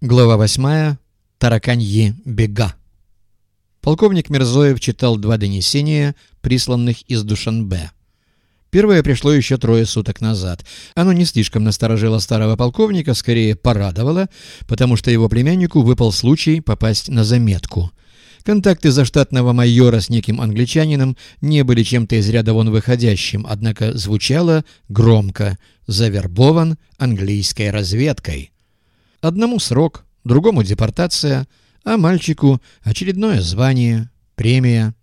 Глава 8. Тараканьи бега. Полковник Мирзоев читал два донесения, присланных из Душанбе. Первое пришло еще трое суток назад. Оно не слишком насторожило старого полковника, скорее порадовало, потому что его племяннику выпал случай попасть на заметку. Контакты заштатного майора с неким англичанином не были чем-то из ряда вон выходящим, однако звучало громко «завербован английской разведкой». Одному срок, другому депортация, а мальчику очередное звание, премия.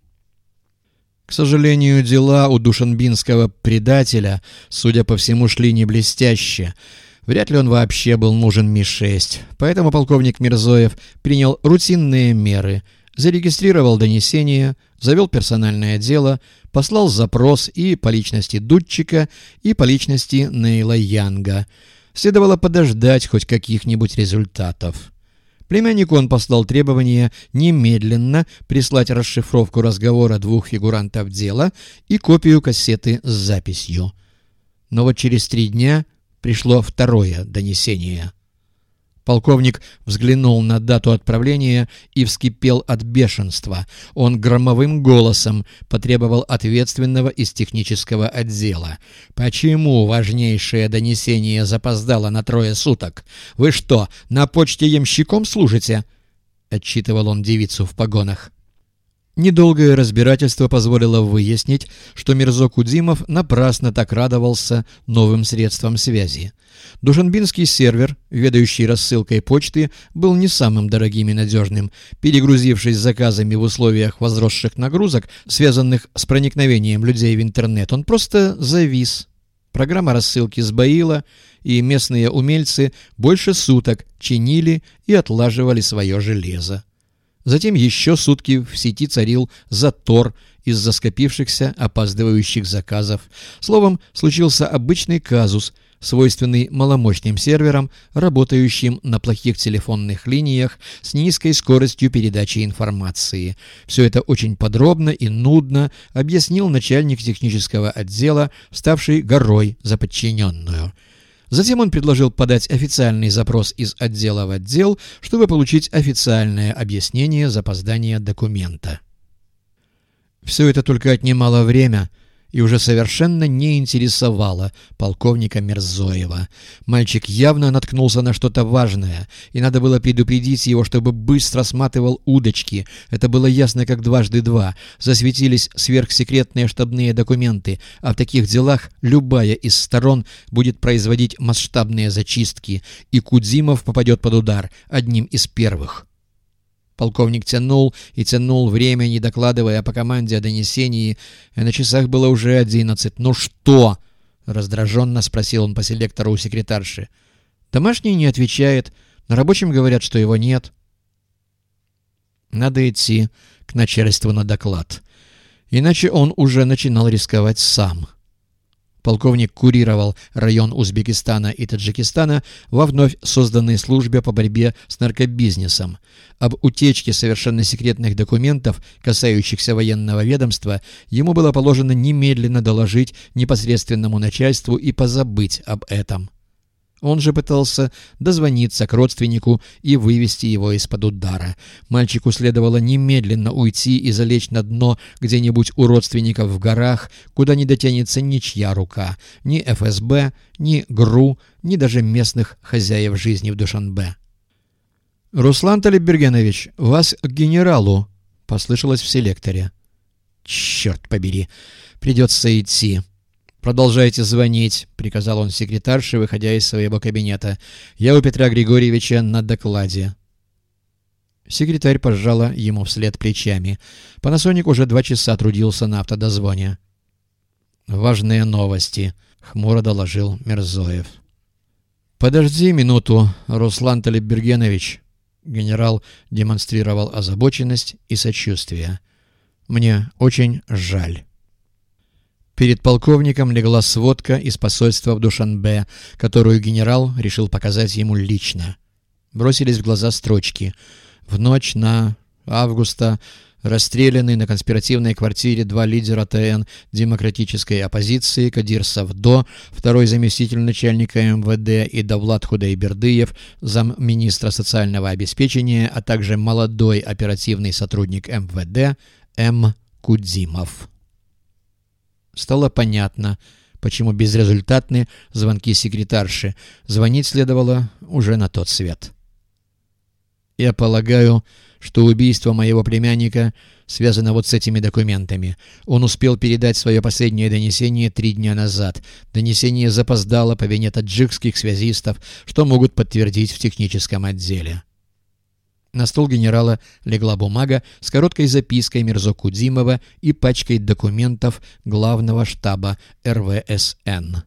К сожалению, дела у душанбинского предателя, судя по всему, шли не блестяще. Вряд ли он вообще был нужен Ми-6, поэтому полковник Мирзоев принял рутинные меры, зарегистрировал донесение, завел персональное дело, послал запрос и по личности Дудчика, и по личности Нейла Янга — Следовало подождать хоть каких-нибудь результатов. Племяннику он послал требование немедленно прислать расшифровку разговора двух фигурантов дела и копию кассеты с записью. Но вот через три дня пришло второе донесение. Полковник взглянул на дату отправления и вскипел от бешенства. Он громовым голосом потребовал ответственного из технического отдела. «Почему важнейшее донесение запоздало на трое суток? Вы что, на почте ямщиком служите?» — отчитывал он девицу в погонах. Недолгое разбирательство позволило выяснить, что Мирзо Кудимов напрасно так радовался новым средствам связи. Душанбинский сервер, ведающий рассылкой почты, был не самым дорогим и надежным. Перегрузившись заказами в условиях возросших нагрузок, связанных с проникновением людей в интернет, он просто завис. Программа рассылки сбоила, и местные умельцы больше суток чинили и отлаживали свое железо. Затем еще сутки в сети царил затор из-за скопившихся опаздывающих заказов. Словом, случился обычный казус, свойственный маломощным серверам, работающим на плохих телефонных линиях с низкой скоростью передачи информации. Все это очень подробно и нудно объяснил начальник технического отдела, ставший горой за подчиненную. Затем он предложил подать официальный запрос из отдела в отдел, чтобы получить официальное объяснение запоздания документа. Все это только отнимало время — и уже совершенно не интересовало полковника Мерзоева. Мальчик явно наткнулся на что-то важное, и надо было предупредить его, чтобы быстро сматывал удочки. Это было ясно как дважды два. Засветились сверхсекретные штабные документы, а в таких делах любая из сторон будет производить масштабные зачистки, и Кудзимов попадет под удар одним из первых. Полковник тянул и тянул время, не докладывая по команде о донесении, и на часах было уже одиннадцать. «Ну что?» — раздраженно спросил он по селектору у секретарши. «Домашний не отвечает. На рабочем говорят, что его нет». «Надо идти к начальству на доклад. Иначе он уже начинал рисковать сам». Полковник курировал район Узбекистана и Таджикистана во вновь созданной службе по борьбе с наркобизнесом. Об утечке совершенно секретных документов, касающихся военного ведомства, ему было положено немедленно доложить непосредственному начальству и позабыть об этом. Он же пытался дозвониться к родственнику и вывести его из-под удара. Мальчику следовало немедленно уйти и залечь на дно где-нибудь у родственников в горах, куда не дотянется ничья рука, ни ФСБ, ни ГРУ, ни даже местных хозяев жизни в Душанбе. «Руслан Талибергенович, вас к генералу!» — послышалось в селекторе. «Черт побери! Придется идти!» «Продолжайте звонить», — приказал он секретарше, выходя из своего кабинета. «Я у Петра Григорьевича на докладе». Секретарь пожала ему вслед плечами. Панасоник уже два часа трудился на автодозвоне. «Важные новости», — хмуро доложил Мерзоев. «Подожди минуту, Руслан Талибергенович», — генерал демонстрировал озабоченность и сочувствие. «Мне очень жаль». Перед полковником легла сводка из посольства в Душанбе, которую генерал решил показать ему лично. Бросились в глаза строчки. В ночь на августа Расстреляны на конспиративной квартире два лидера ТН демократической оппозиции Кадир Савдо, второй заместитель начальника МВД и Давлат Худайбердыев, замминистра социального обеспечения, а также молодой оперативный сотрудник МВД М. Кудзимов. Стало понятно, почему безрезультатны звонки секретарши. Звонить следовало уже на тот свет. Я полагаю, что убийство моего племянника связано вот с этими документами. Он успел передать свое последнее донесение три дня назад. Донесение запоздало по вине таджикских связистов, что могут подтвердить в техническом отделе. На стол генерала легла бумага с короткой запиской Мирзо Кудзимова и пачкой документов главного штаба РВСН.